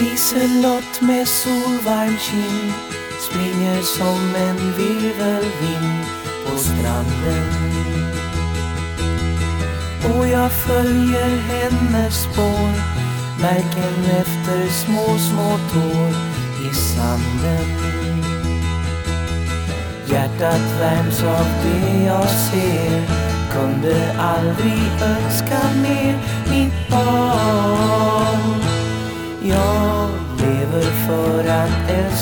Liselott med solvarm kind springer som en virvelvind på stranden. Och jag följer hennes spår, märken efter små, små tår i sanden. Hjärtat värms av det jag ser, kunde aldrig önska mer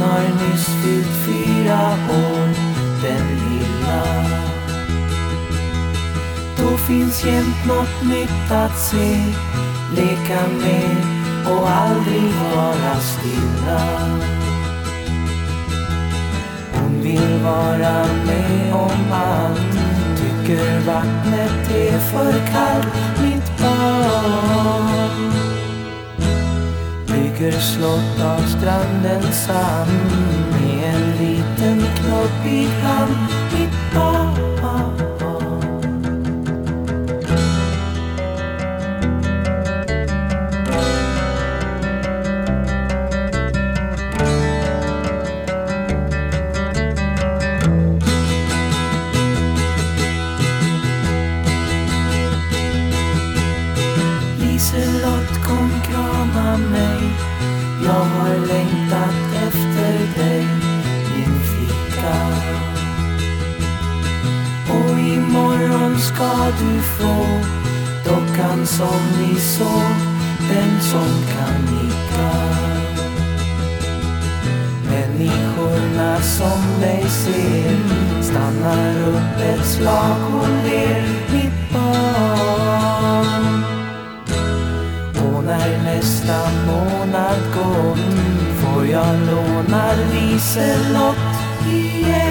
Hon har nyss fyllt fyra år Den lilla. Då finns jämt något nytt att se Leka med och aldrig vara stilla. Hon vill vara med om allt Tycker vattnet är för kallt. Slott av strandens sand med en liten knoppig hand, Jag har längtat efter dig Min flicka. Och imorgon ska du få Dockan som vi såg Den som kan nicka. Människorna som dig ser Stannar upp ett slag och ler. nästa månad gått Får jag låna Liselott igen?